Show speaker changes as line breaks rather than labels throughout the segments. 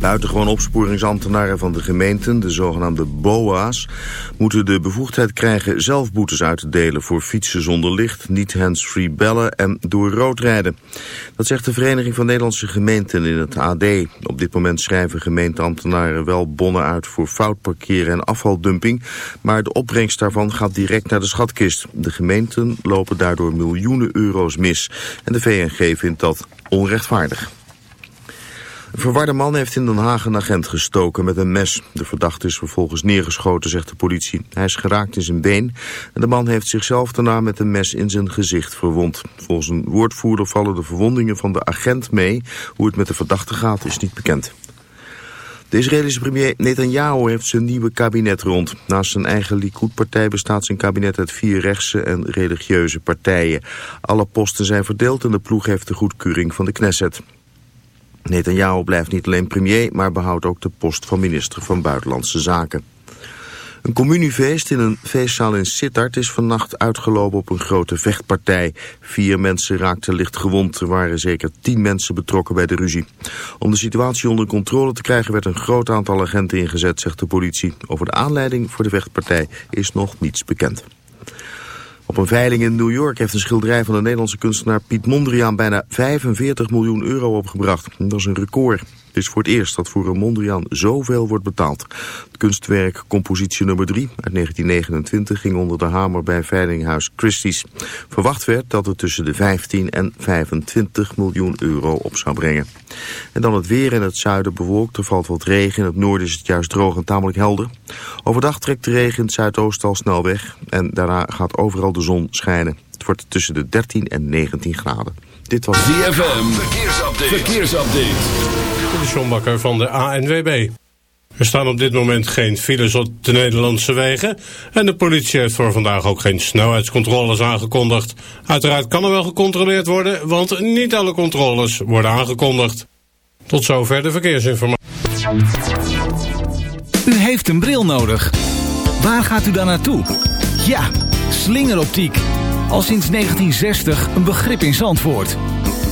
Buitengewoon opsporingsambtenaren van de gemeenten, de zogenaamde BOA's, moeten de bevoegdheid krijgen zelf boetes uit te delen voor fietsen zonder licht, niet hands-free bellen en door rood rijden. Dat zegt de Vereniging van Nederlandse Gemeenten in het AD. Op dit moment schrijven gemeenteambtenaren wel bonnen uit voor fout parkeren en afvaldumping, maar de opbrengst daarvan gaat direct naar de schatkist. De gemeenten lopen daardoor miljoenen euro's mis en de VNG vindt dat onrechtvaardig. Een verwarde man heeft in Den Haag een agent gestoken met een mes. De verdachte is vervolgens neergeschoten, zegt de politie. Hij is geraakt in zijn been en de man heeft zichzelf daarna met een mes in zijn gezicht verwond. Volgens een woordvoerder vallen de verwondingen van de agent mee. Hoe het met de verdachte gaat is niet bekend. De Israëlische premier Netanyahu heeft zijn nieuwe kabinet rond. Naast zijn eigen Likud-partij bestaat zijn kabinet uit vier rechtse en religieuze partijen. Alle posten zijn verdeeld en de ploeg heeft de goedkeuring van de Knesset. Netanyahu blijft niet alleen premier, maar behoudt ook de post van minister van Buitenlandse Zaken. Een communiefeest in een feestzaal in Sittard is vannacht uitgelopen op een grote vechtpartij. Vier mensen raakten licht gewond. Er waren zeker tien mensen betrokken bij de ruzie. Om de situatie onder controle te krijgen werd een groot aantal agenten ingezet, zegt de politie. Over de aanleiding voor de vechtpartij is nog niets bekend. Op een veiling in New York heeft een schilderij van de Nederlandse kunstenaar Piet Mondriaan bijna 45 miljoen euro opgebracht. Dat is een record. Het is voor het eerst dat voor een Mondriaan zoveel wordt betaald. Het kunstwerk Compositie nummer 3 uit 1929 ging onder de hamer bij Veilinghuis Christie's. Verwacht werd dat het tussen de 15 en 25 miljoen euro op zou brengen. En dan het weer in het zuiden bewolkt. Er valt wat regen. In het noorden is het juist droog en tamelijk helder. Overdag trekt de regen in het zuidoosten al snel weg. En daarna gaat overal de zon schijnen. Het wordt tussen de 13 en 19 graden. Dit was
ZFM. Verkeersupdate. Verkeersupdate.
De Sjombakker van de ANWB. Er staan op dit moment geen files op de Nederlandse wegen. En de politie heeft voor vandaag ook geen snelheidscontroles aangekondigd. Uiteraard kan er wel gecontroleerd worden, want niet alle controles worden aangekondigd. Tot zover de verkeersinformatie.
U heeft een bril nodig. Waar gaat u dan naartoe? Ja, slingeroptiek. Al sinds 1960 een begrip in Zandvoort.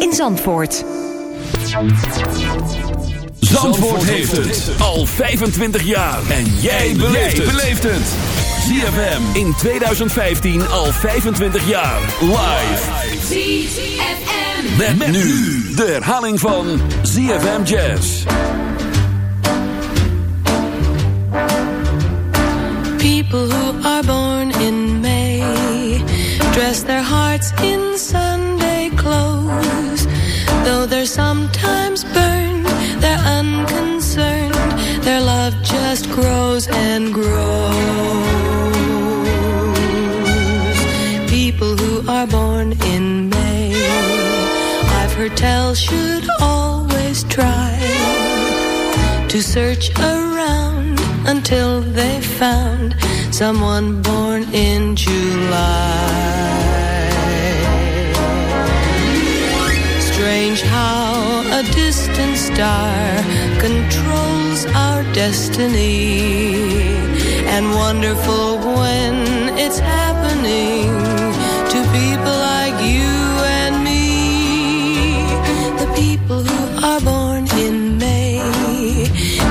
in Zandvoort.
Zandvoort heeft het al 25 jaar. En jij beleeft het. ZFM in 2015 al 25 jaar. Live.
ZFM.
Met, met nu de herhaling van ZFM Jazz.
People who are born in May dress their hearts in Sunday clothes. Though they're sometimes burned, they're unconcerned. Their love just grows and grows. People who are born in May, I've heard tell, should always try to search around until they found someone born in July. a distant star controls our destiny. And wonderful when it's happening to people like you and me. The people who are born in May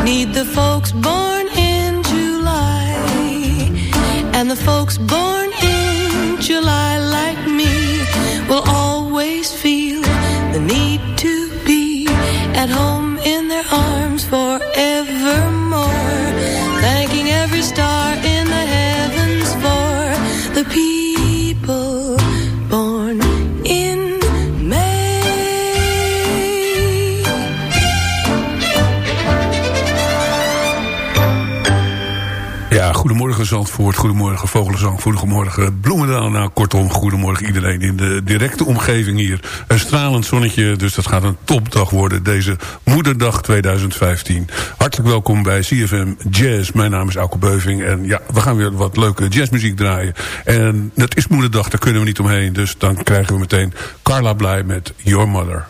need the folks born in July. And the folks born in July, like me, will always feel the need at home in their arms forevermore. Thanking every star
goedemorgen Zandvoort, goedemorgen Vogelenzang, goedemorgen Bloemendaal. Nou, kortom, goedemorgen iedereen in de directe omgeving hier. Een stralend zonnetje, dus dat gaat een topdag worden, deze Moederdag 2015. Hartelijk welkom bij CFM Jazz. Mijn naam is Auke Beuving en ja, we gaan weer wat leuke jazzmuziek draaien. En het is Moederdag, daar kunnen we niet omheen, dus dan krijgen we meteen Carla Blij met Your Mother.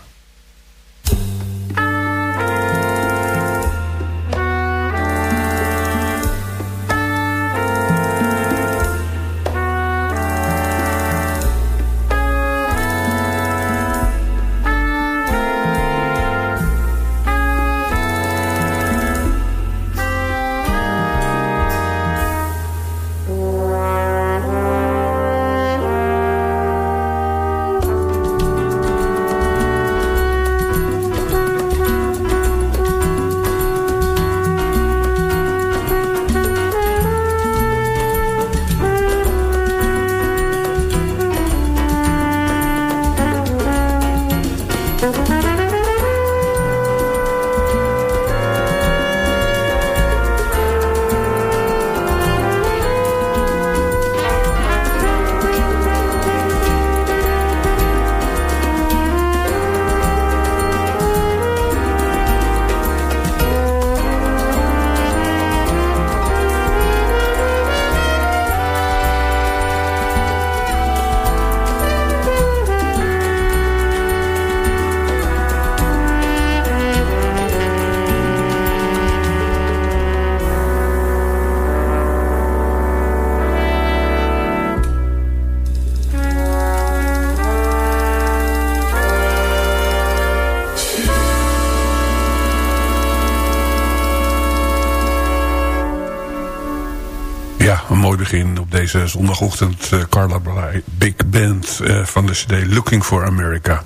Begin op deze zondagochtend. Uh, Carla Blij, Big Band uh, van de cd Looking for America.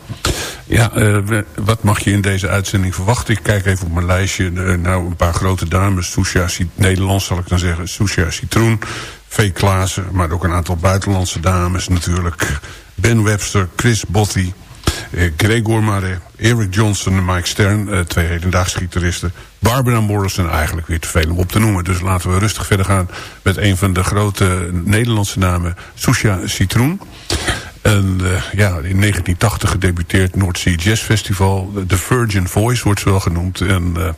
Ja, we, wat mag je in deze uitzending verwachten? Ik kijk even op mijn lijstje. nou, een paar grote dames. Susha, Nederlands zal ik dan zeggen. Susha Citroen, V. Klaassen. Maar ook een aantal buitenlandse dames natuurlijk. Ben Webster, Chris Botti. Gregor Mare, Eric Johnson en Mike Stern, twee hedendaagse gitaristen. Barbara Morrison, eigenlijk weer te veel om op te noemen. Dus laten we rustig verder gaan met een van de grote Nederlandse namen, Susha Citroen. En uh, ja, in 1980 gedebuteerd North Sea Jazz Festival. The Virgin Voice wordt ze wel genoemd. En uh,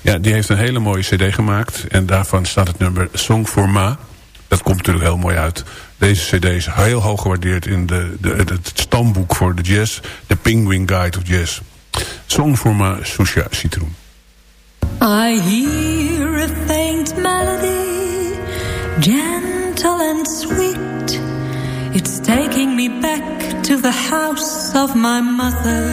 ja, die heeft een hele mooie cd gemaakt. En daarvan staat het nummer Song for Ma. Dat komt natuurlijk heel mooi uit. Deze cd is heel hoog gewaardeerd in de, de, het stamboek voor de jazz. De Penguin Guide of Jazz. Song for Ma, Susha Citroen.
I hear a faint melody, gentle and sweet. It's taking me back to the house of my mother.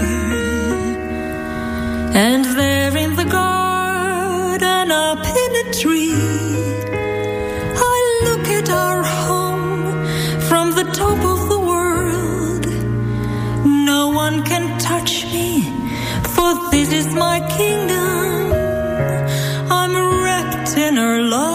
And there in the garden up in a tree, I look at our home from the top of the world. No one can touch me, for this is my kingdom. I'm wrapped in her love,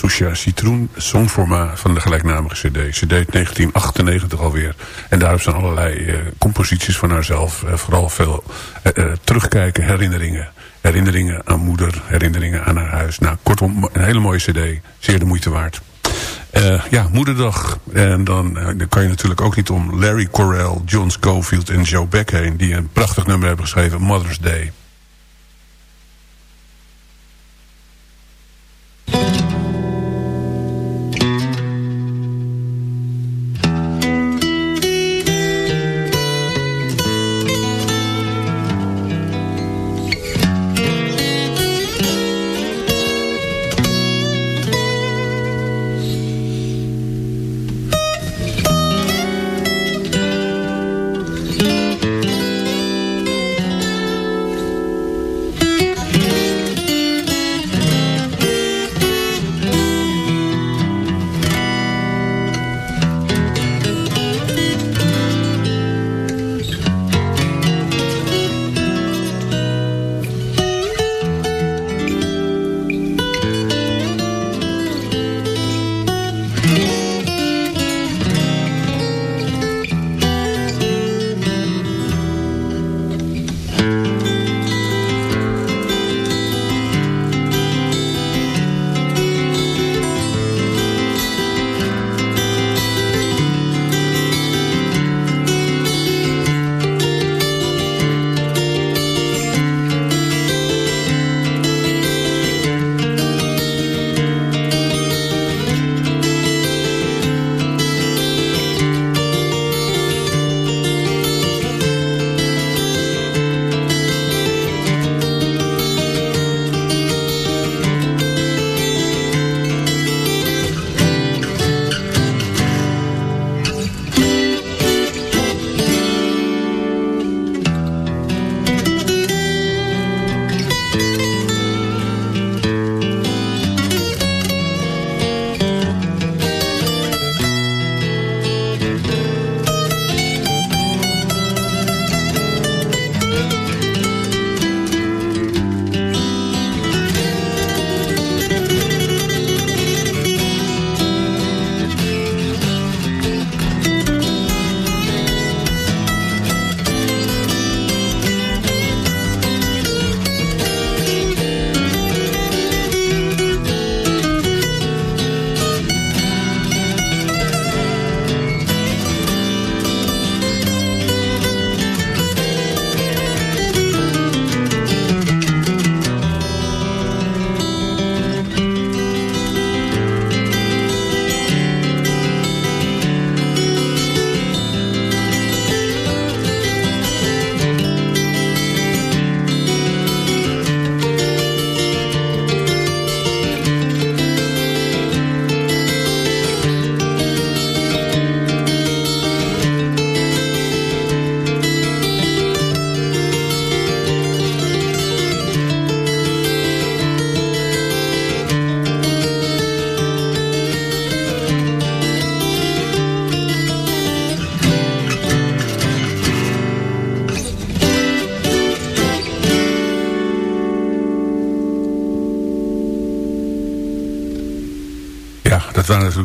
Susha Citroen, songforma van de gelijknamige cd. Cd uit 1998 alweer. En daarop zijn allerlei eh, composities van haarzelf. eh, vooral veel eh, terugkijken, herinneringen. Herinneringen aan moeder, herinneringen aan haar huis. Nou, kortom, een hele mooie cd. Zeer de moeite waard. Ja, moederdag. En dan, dan kan je natuurlijk ook niet om Larry Correll, John Schofield en Joe Beck heen... die een prachtig nummer hebben geschreven, Mother's Day.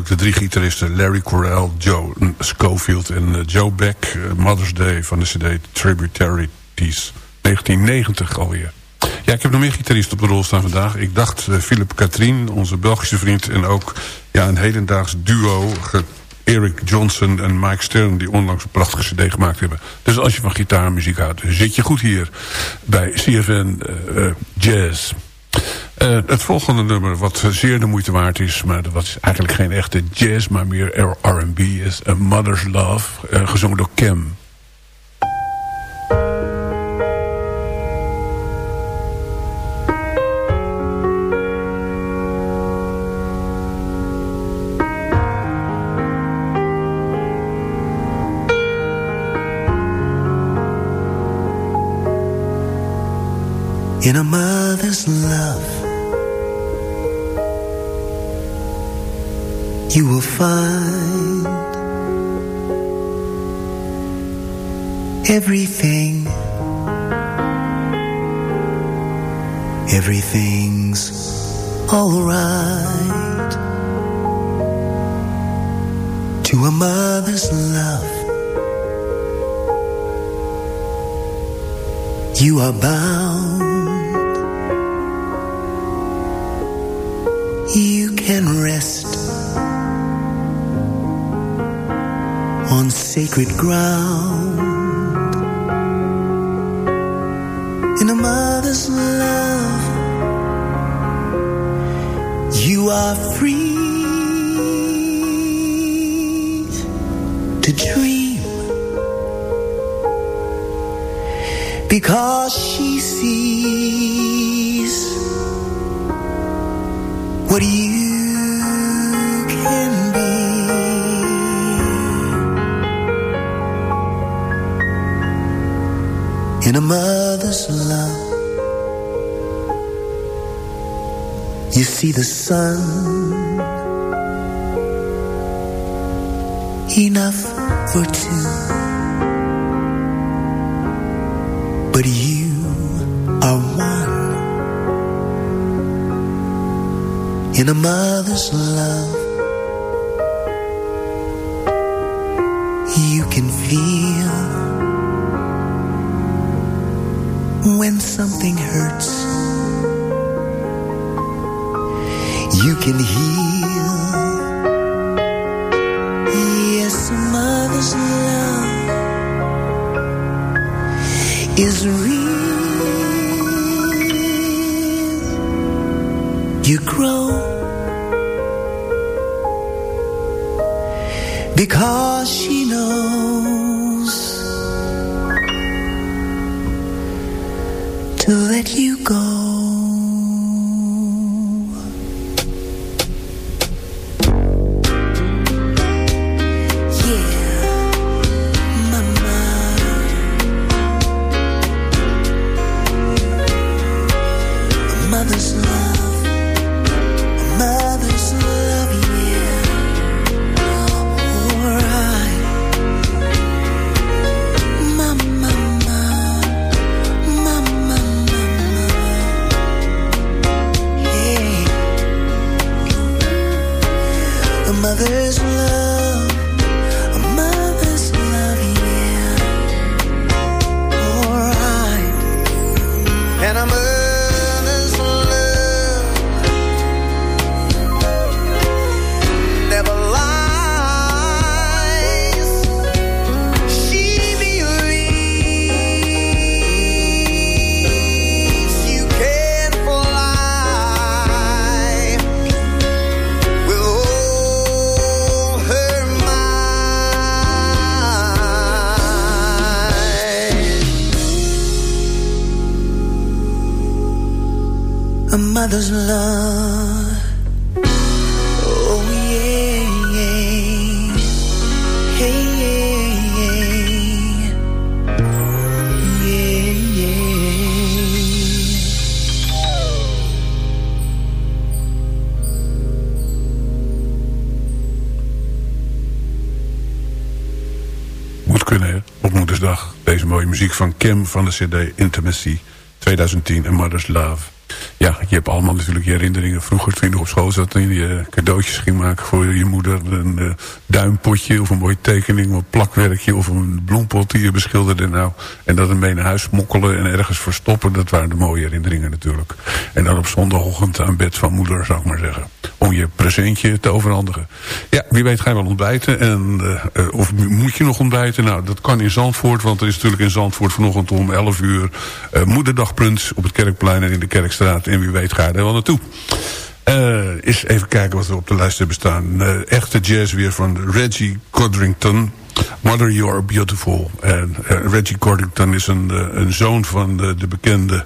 De drie gitaristen... Larry Correll, Joe Schofield en uh, Joe Beck. Uh, Mother's Day van de cd Tributarities. 1990 alweer. Ja, ik heb nog meer gitaristen op de rol staan vandaag. Ik dacht uh, Philip Katrien, onze Belgische vriend... en ook ja, een hedendaags duo... Eric Johnson en Mike Stern... die onlangs een prachtige cd gemaakt hebben. Dus als je van gitaarmuziek houdt, zit je goed hier... bij CFN Jazz... Uh, het volgende nummer, wat zeer de moeite waard is... maar dat is eigenlijk geen echte jazz, maar meer R&B... is A Mother's Love, uh, gezongen door Cam.
Everything, everything's alright. To a mother's love, you are bound. You can rest on sacred ground. In a mother's love, you are free to dream. Because she sees what you in a mother's love. You see the sun, enough for two. But you are one in a mother's love. Something hurts. You can heal. Yes, mother's love is real. You grow because she knows To let you go.
Op moedersdag. Deze mooie muziek van Kim van de cd Intimacy 2010 en Mother's Love. Ja, je hebt allemaal natuurlijk je herinneringen. Vroeger toen je nog op school zat en je cadeautjes ging maken voor je moeder. Een uh, duimpotje of een mooie tekening of een plakwerkje of een bloempot die je beschilderde. Nou, en dat mee naar huis smokkelen en ergens verstoppen. Dat waren de mooie herinneringen natuurlijk. En dan op zondagochtend aan bed van moeder, zou ik maar zeggen. Om je presentje te overhandigen. Ja, wie weet ga je wel ontbijten. En, uh, of moet je nog ontbijten? Nou, dat kan in Zandvoort. Want er is natuurlijk in Zandvoort vanochtend om 11 uur... Moederdagprunch op het Kerkplein en in de Kerkstraat. En wie weet ga er wel naartoe. Eens even kijken wat er op de lijst hebben staan. Uh, echte jazz weer van Reggie Codrington. Mother, You Are Beautiful. En uh, Reggie Codrington is een, een zoon van de, de bekende...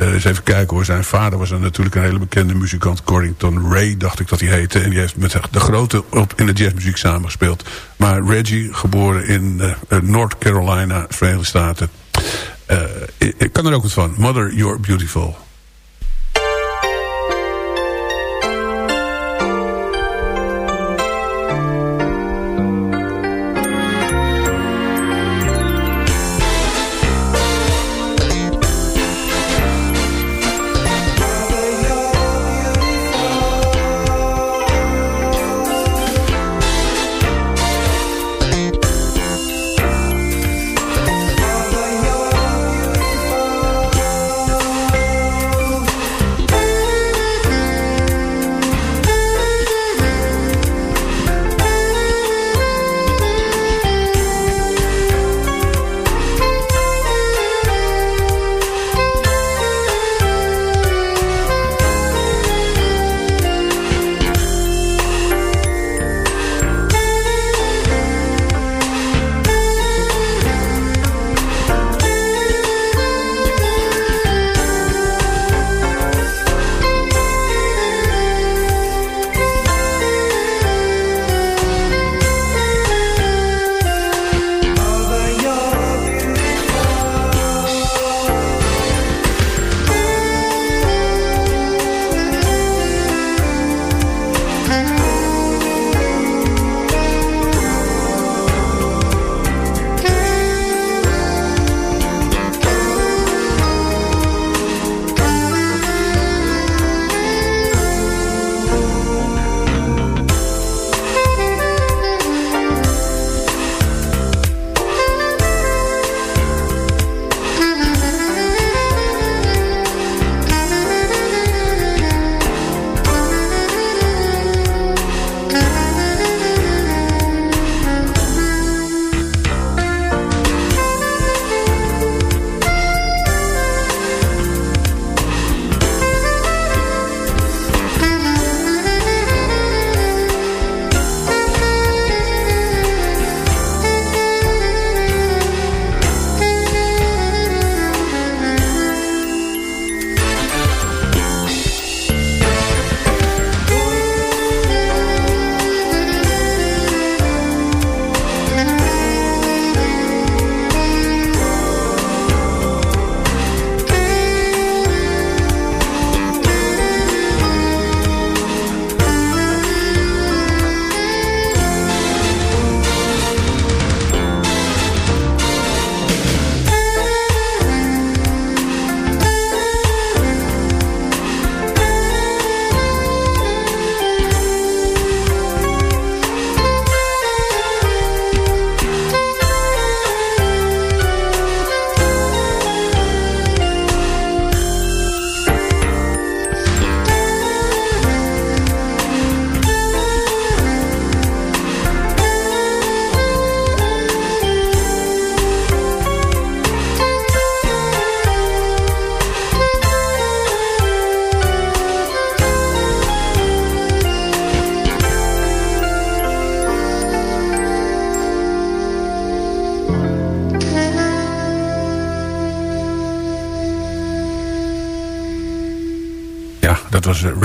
Uh, eens even kijken hoor. Zijn vader was een, natuurlijk een hele bekende muzikant. Cordington Ray, dacht ik dat hij heette. En die heeft met de grote op in de jazzmuziek samengespeeld. Maar Reggie, geboren in uh, North Carolina, Verenigde Staten. Uh, ik kan er ook wat van. Mother, You're Beautiful.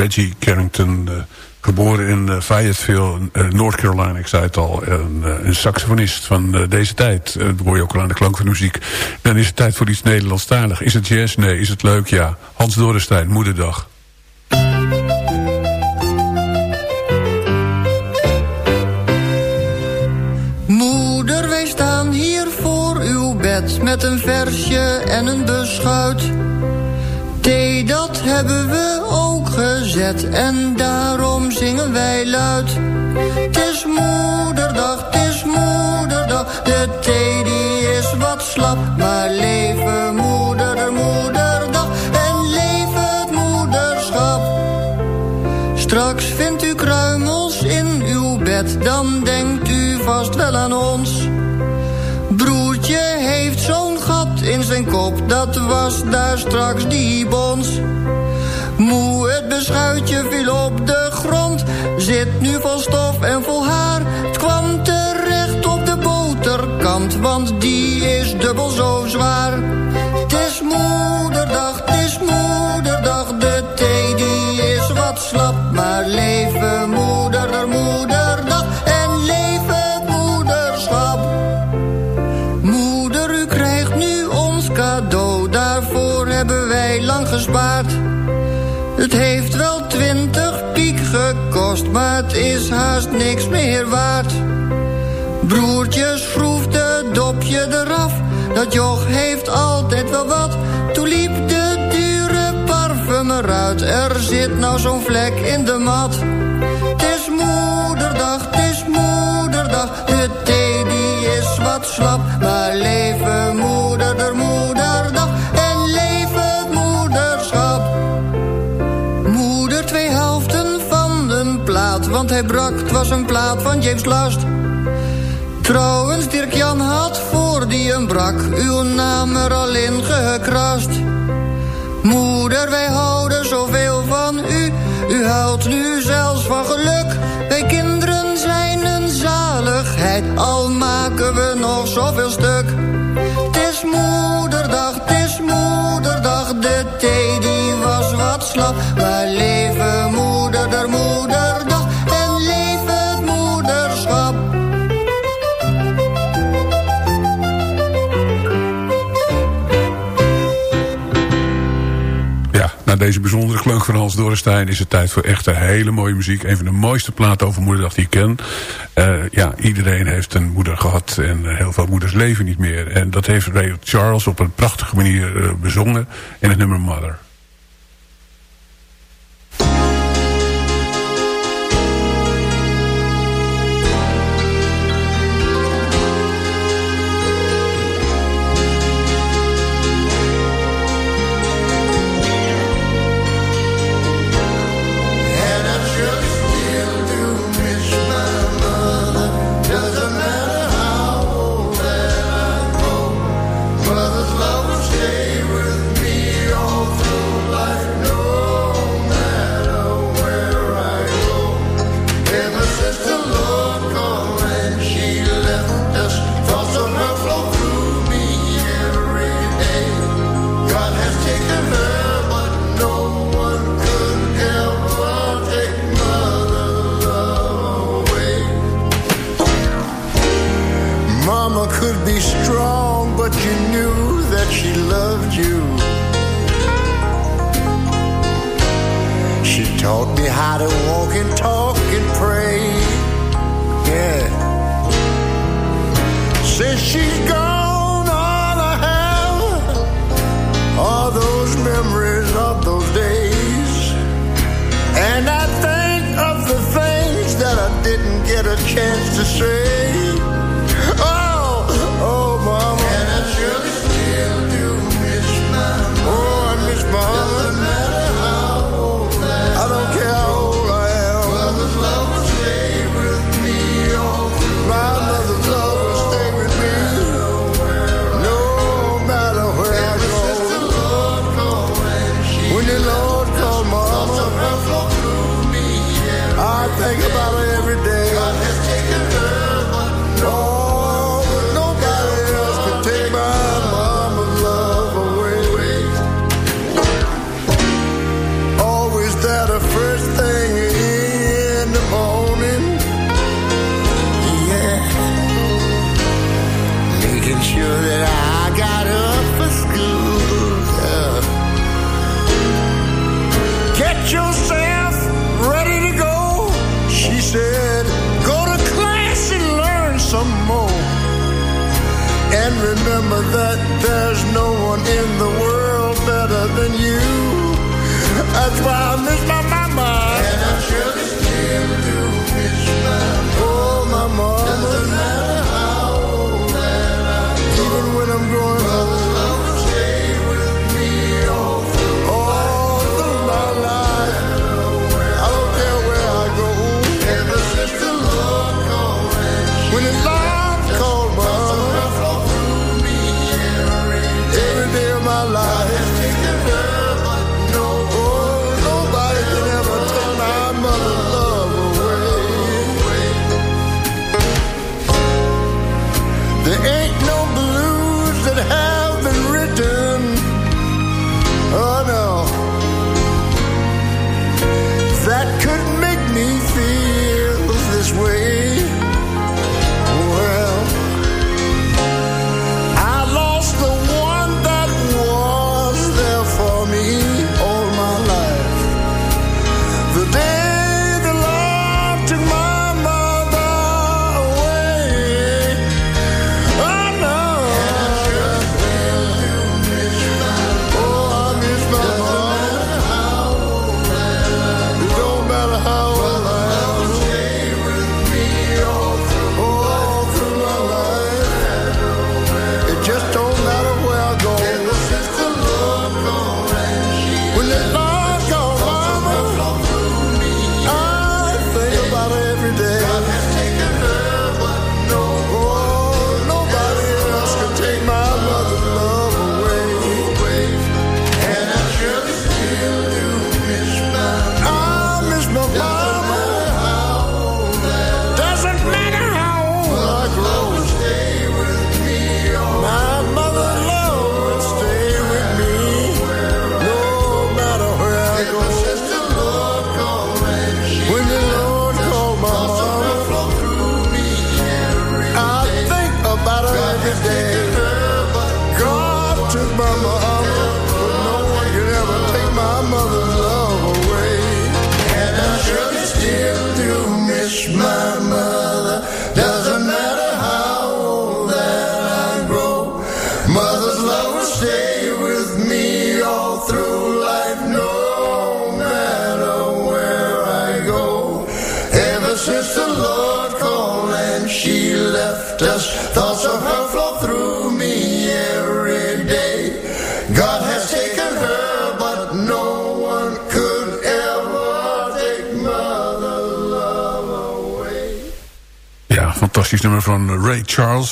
Reggie Carrington, uh, geboren in uh, Fayetteville, uh, North Carolina, ik zei het al. een saxofonist van deze tijd. dat hoor je ook al aan de klank van muziek. Dan is het tijd voor iets Nederlandstalig. Is het jazz? Nee. Is het leuk? Ja. Hans Dorrestein, Moederdag.
Moeder, wij staan hier voor uw bed met een versje en een beschuit Thee, dat hebben we en daarom zingen wij luid. Het is moederdag, het is moederdag, de thee die is wat slap. Maar leven moeder, moederdag en leven het moederschap. Straks vindt u kruimels in uw bed, dan denkt u vast wel aan ons. Broertje heeft zo'n gat in zijn kop, dat was daar straks die bons. Moe, beschuitje viel op de grond, zit nu vol stof en vol haar. Het kwam terecht op de boterkant, want die is dubbel zo zwaar. Het is moederdag, het is moederdag, de thee die is wat slap. Maar leven moeder, moederdag en leven moederschap. Moeder, u krijgt nu ons cadeau, daarvoor hebben wij lang gespaard. Het heeft wel twintig piek gekost, maar het is haast niks meer waard. Broertje schroefde dopje eraf, dat joch heeft altijd wel wat. Toen liep de dure parfum eruit, er zit nou zo'n vlek in de mat. Het is moederdag, het is moederdag, de thee die is wat slap. Maar leven moeder, der moederdag was een plaat van James Last. Trouwens, Dirk-Jan had voor die een brak, uw naam er al in gekrast. Moeder, wij houden zoveel van u, u huilt nu zelfs van geluk. Wij kinderen zijn een zaligheid, al maken we nog zoveel stuk. Het is moederdag, het is moederdag, de thee die was wat slap. Maar leven moeder, der moederdag
deze bijzondere klank van Hans Dorrestein is het tijd voor echt een hele mooie muziek. Een van de mooiste platen over moederdag die ik ken. Eh, ja, iedereen heeft een moeder gehad en heel veel moeders leven niet meer. En dat heeft Ray Charles op een prachtige manier eh, bezongen in het nummer Mother.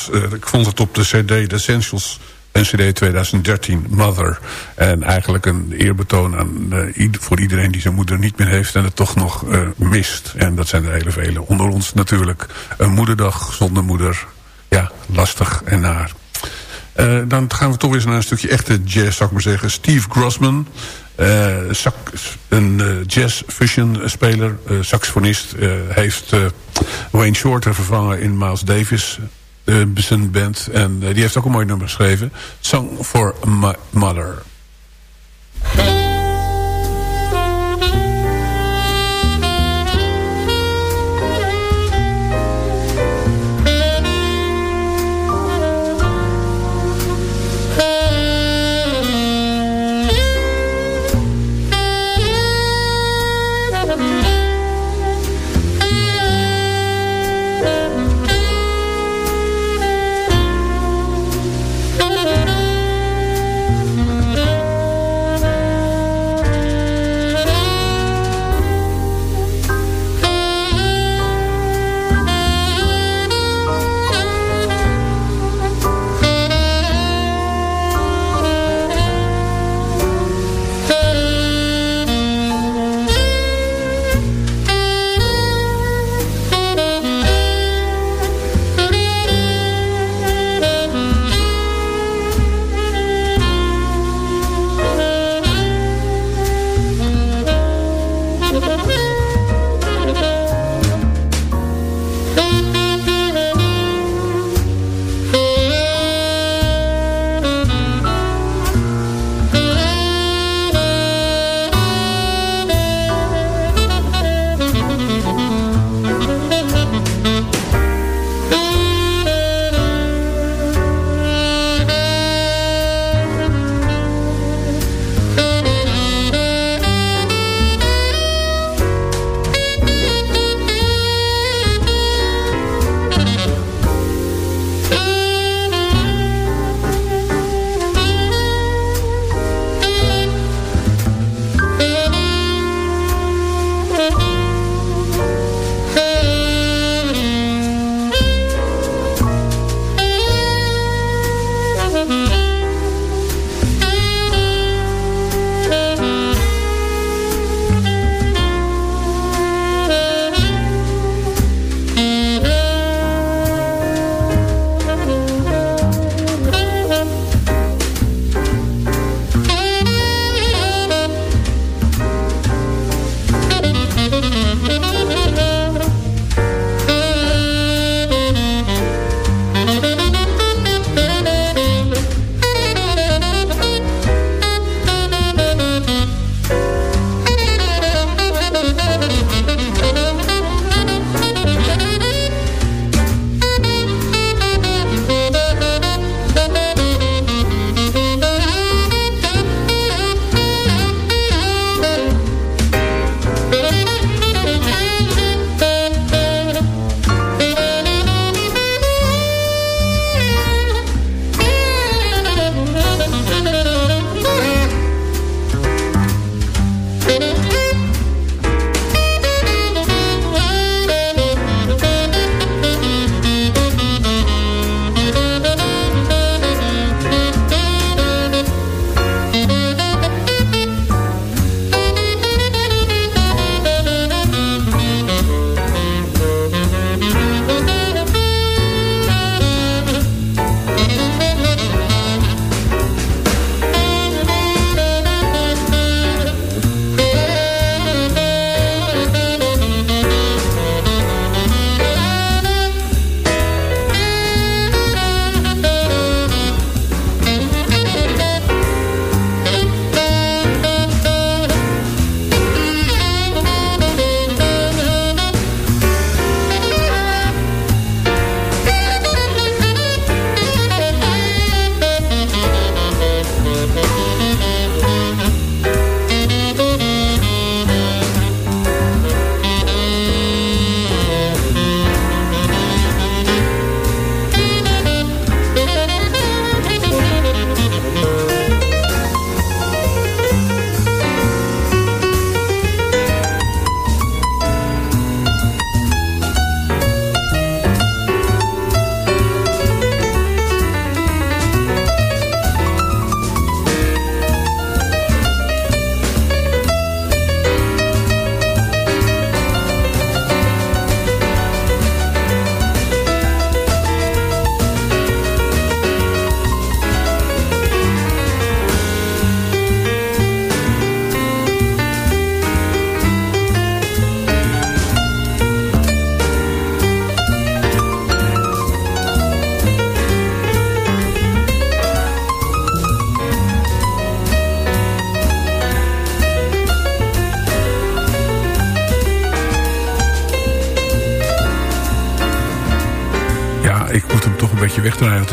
Eh, ik vond het op de CD The Essentials. Een CD 2013, Mother. En eigenlijk een eerbetoon aan, eh, voor iedereen die zijn moeder niet meer heeft... en het toch nog eh, mist. En dat zijn er hele vele. Onder ons natuurlijk een moederdag zonder moeder. Ja, lastig en naar. Dan gaan we toch eens naar een stukje echte jazz, zou ik maar zeggen. Steve Grossman, een jazz fusion speler, saxofonist. heeft Wayne Shorter vervangen in Miles Davis zijn band. En eh, die heeft ook een mooi nummer geschreven. Song for My Mother.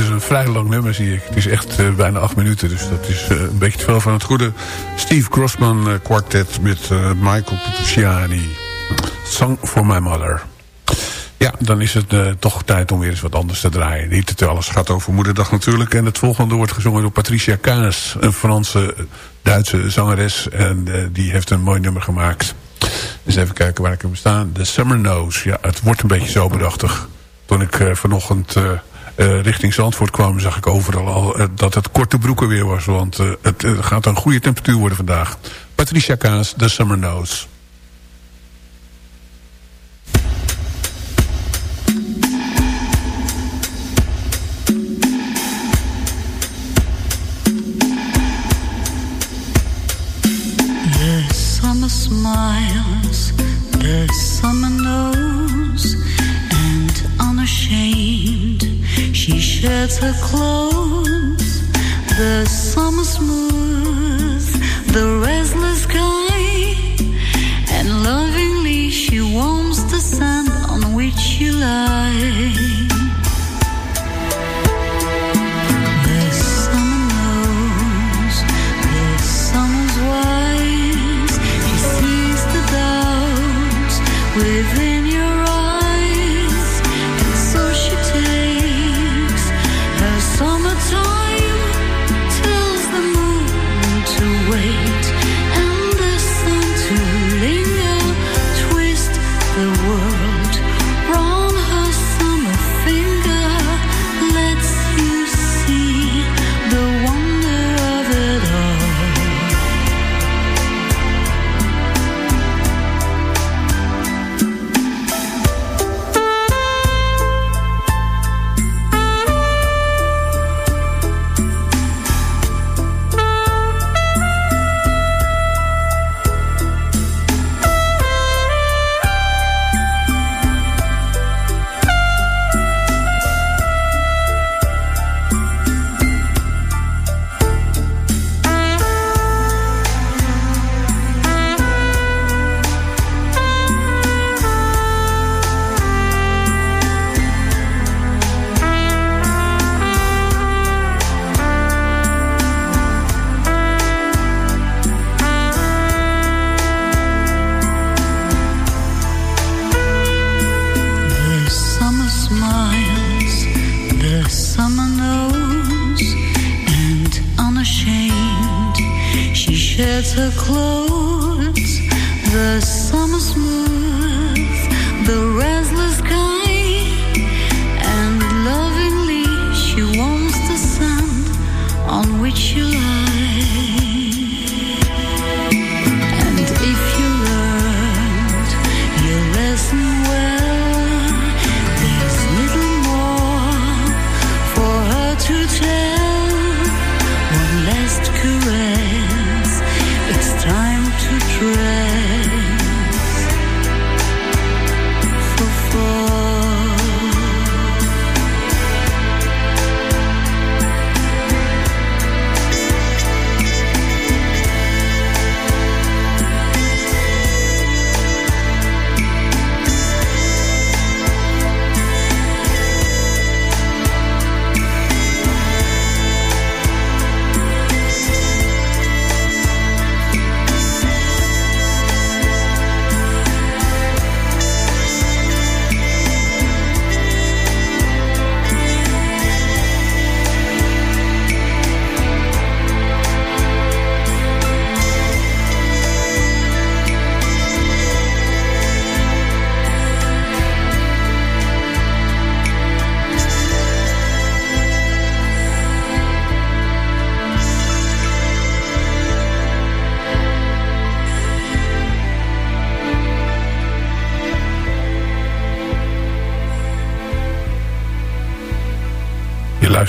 Is een vrij lang nummer, zie ik. Het is echt uh, bijna acht minuten, dus dat is uh, een beetje te veel van het goede. Steve Grossman uh, Quartet met Michael Petrucciani. Song for My Mother. Ja, dan is het toch tijd om weer eens wat anders te draaien. Niet te alles gaat over Moederdag natuurlijk. En het volgende wordt gezongen door Patricia Kaas. Een Franse, Duitse zangeres. En die heeft een mooi nummer gemaakt. Dus even kijken waar ik hem sta. The Summer Nose. Ja, het wordt een beetje zomerachtig. Toen ik vanochtend richting Zandvoort kwam... zag ik overal al dat het korte broeken weer was. Want het gaat een goede temperatuur worden vandaag. Patricia Kaas, The Summer Nose.
smiles, the summer knows, and unashamed she sheds her clothes. The summer smooth, the restless sky, and lovingly she warms the sand on which you lie.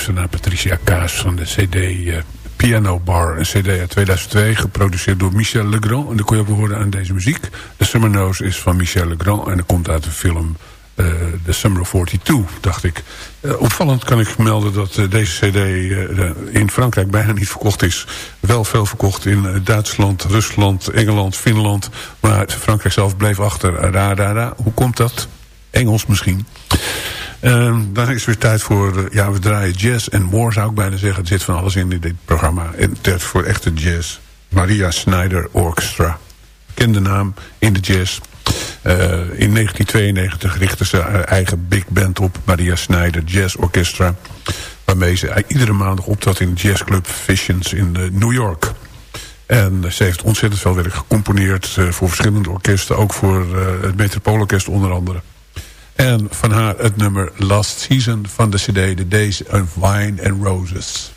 Luisteren Patricia Kaas van de CD uh, Piano Bar. Een CD uit 2002, geproduceerd door Michel Legrand. En dat kon je ook horen aan deze muziek. The Summer Nose is van Michel Legrand en dat komt uit de film uh, The Summer of 42, dacht ik. Uh, opvallend kan ik melden dat deze cd in Frankrijk bijna niet verkocht is. Wel veel verkocht in Duitsland, Rusland, Engeland, Finland. Maar Frankrijk zelf bleef achter. Ra, ra, ra. Hoe komt dat? Engels misschien. Ehm, dan is weer tijd voor, eh, ja, we draaien jazz en more zou ik bijna zeggen. Er zit van alles in in dit programma. En tijd voor echte jazz. Maria Snyder Orchestra. Bekende naam in de jazz. Eh, in 1992 richtte ze haar eigen big band op, Maria Snyder Jazz Orchestra. Waarmee ze iedere maandag optrad in de jazzclub Visions in eh, New York. En ze heeft ontzettend veel werk gecomponeerd voor verschillende orkesten. Ook voor het Metropoolorkest onder andere. En van haar het nummer Last Season van de cd The Days of Wine and Roses.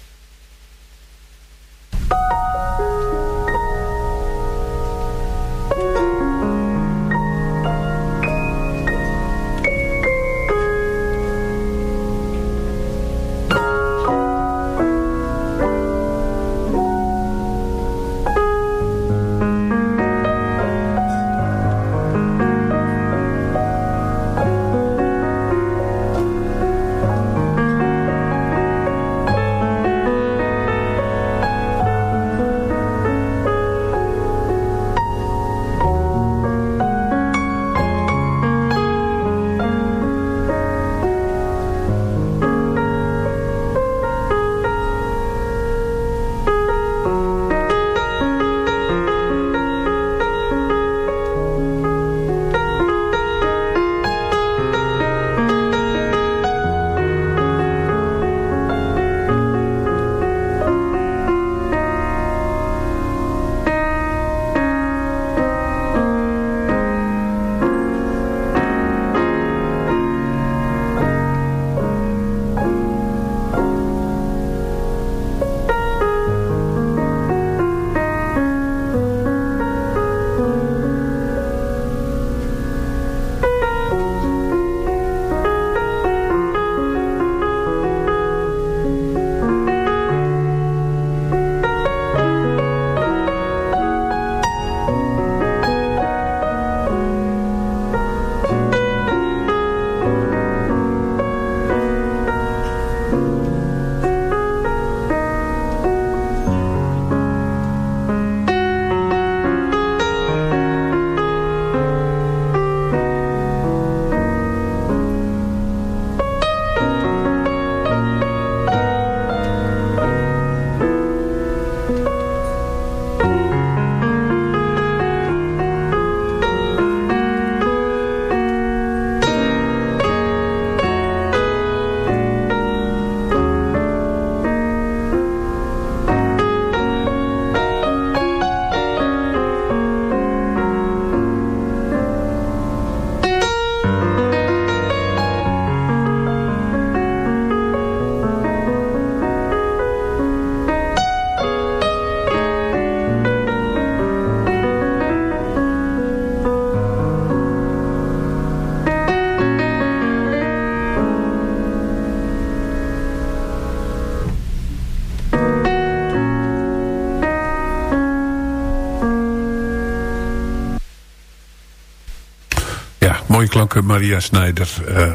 Klanken, Maria Snijder.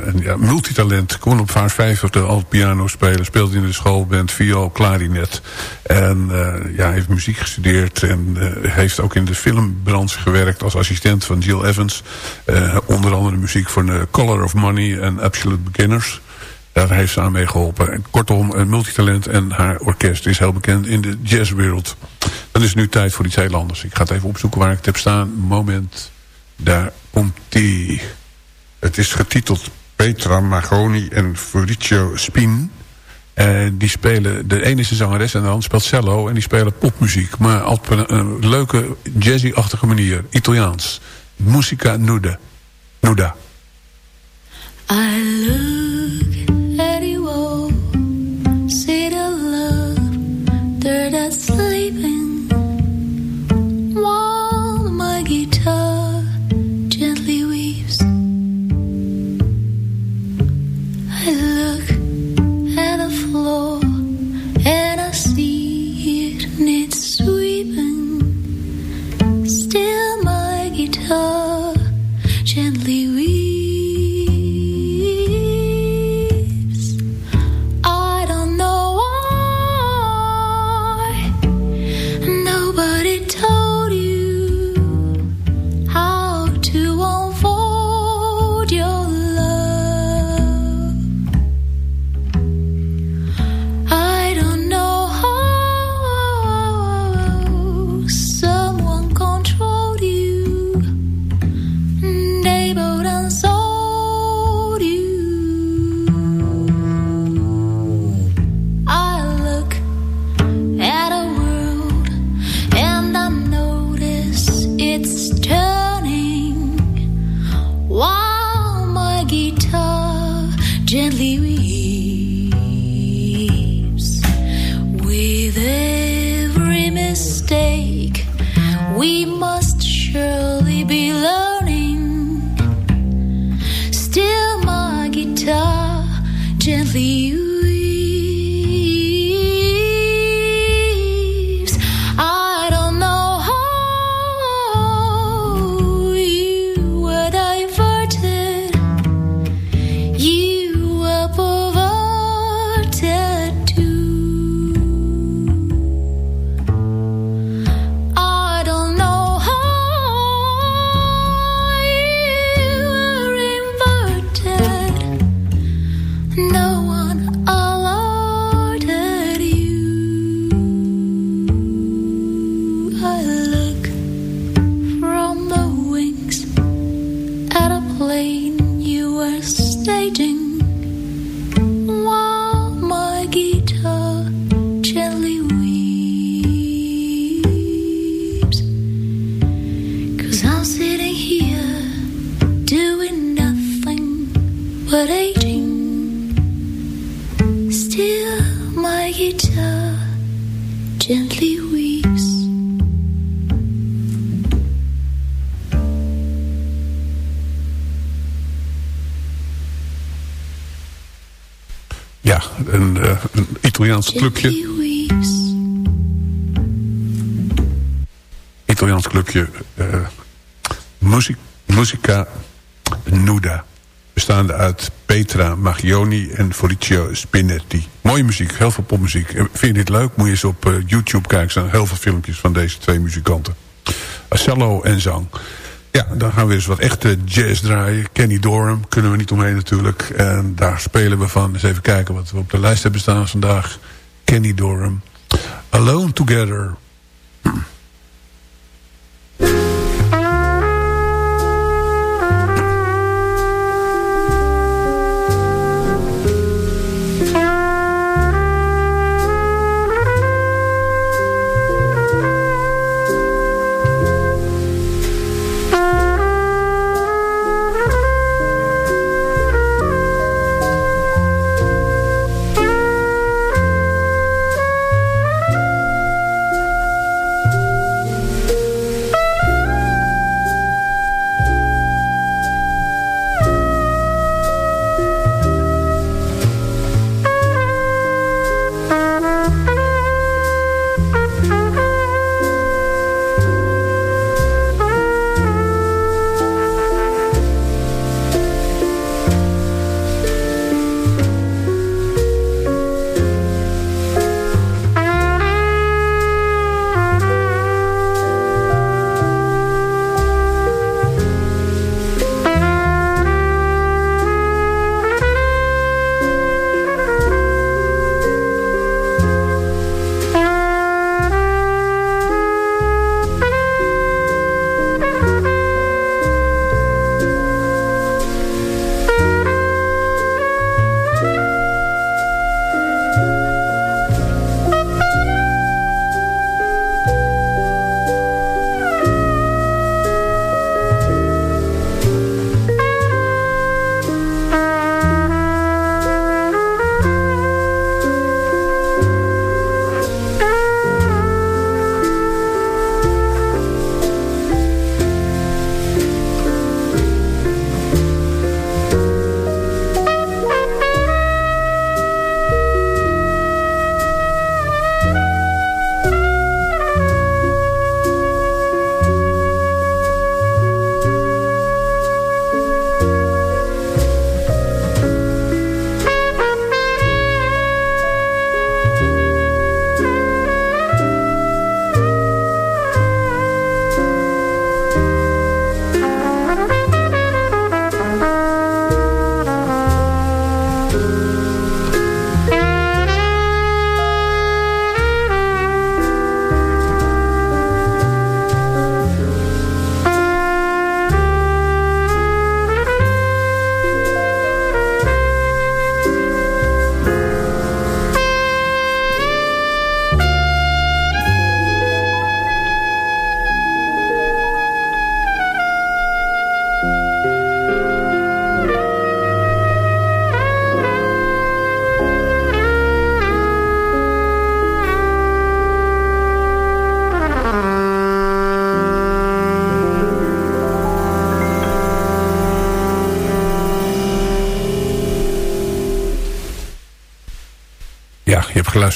Een ja, multitalent, kon op haar vijfde al piano spelen. Speelde in de schoolband, viool, klarinet. En uh, ja, heeft muziek gestudeerd. En uh, heeft ook in de filmbranche gewerkt als assistent van Jill Evans. onder andere muziek voor The Color of Money en Absolute Beginners. Daar heeft ze aan mee geholpen. En kortom, een multitalent en haar orkest is heel bekend in de jazzwereld. Dan is het nu tijd voor iets heel anders. Ik ga het even opzoeken waar ik het heb staan. Moment, daar komt die. Het is getiteld Petra Magoni en Fabrizio Spin. En die spelen, de ene is een zangeres en de ander speelt cello. En die spelen popmuziek, maar op een, leuke jazzy-achtige manier. Italiaans. Musica nuda. Nuda.
I look
clubje. Italiaans clubje. muziek, Musica Nuda. Bestaande uit Petra Magioni en Felicio Spinetti. Mooie muziek, heel veel popmuziek. Vind je dit leuk? Moet je eens op eh, YouTube kijken. Er zijn heel veel filmpjes van deze twee muzikanten. Cello en zang. Ja, dan gaan we eens wat echte jazz draaien. Kenny Dorham, kunnen we niet omheen natuurlijk. En daar spelen we van. Eens even kijken wat we op de lijst hebben staan vandaag. Kenny Dorham. Alone Together.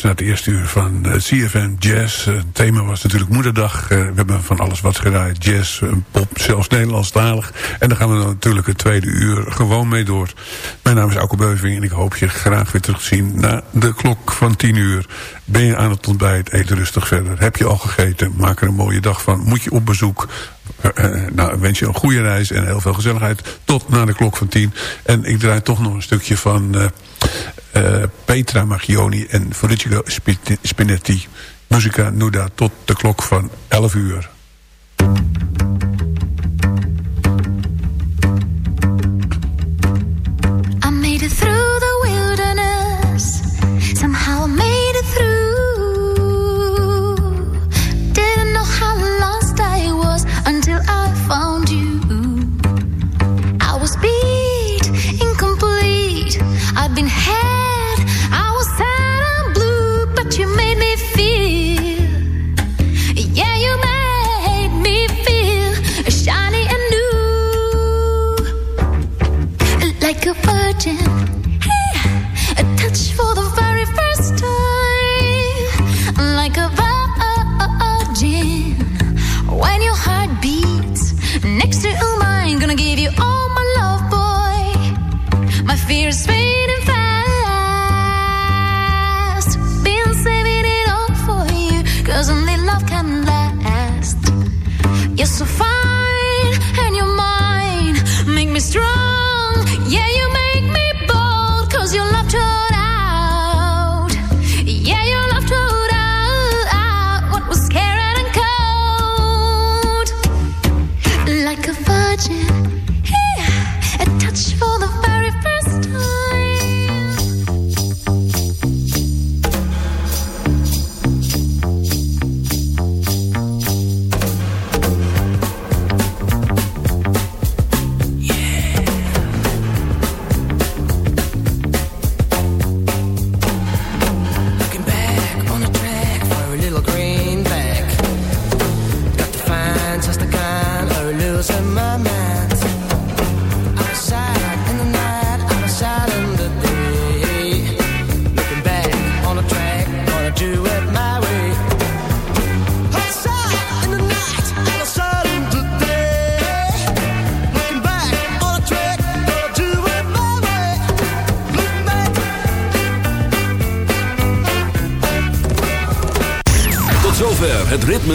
Naar het eerste uur van uh, CFM Jazz. Uh, het thema was natuurlijk Moederdag. Uh, we hebben van alles wat gedraaid. Jazz, pop, zelfs Nederlandstalig. En daar gaan we natuurlijk het tweede uur gewoon mee door. Mijn naam is Auke Beuving en ik hoop je graag weer terug te zien... na de klok van 10 uur. Ben je aan het ontbijt, eet rustig verder. Heb je al gegeten, maak er een mooie dag van. Moet je op bezoek, nou, wens je een goede reis en heel veel gezelligheid. Tot na de klok van 10. En ik draai toch nog een stukje van... Petra Magioni en Felicio Spinetti. Musica Nuda tot de klok van 11 uur.
Like a virgin. A touch for the very first time. Like a virgin. When your heart beats Next to mine Gonna give you all my love, boy. My fear is fading fast. Been saving it all for you Cause only love can last. You're so fine and you're mine Make me strong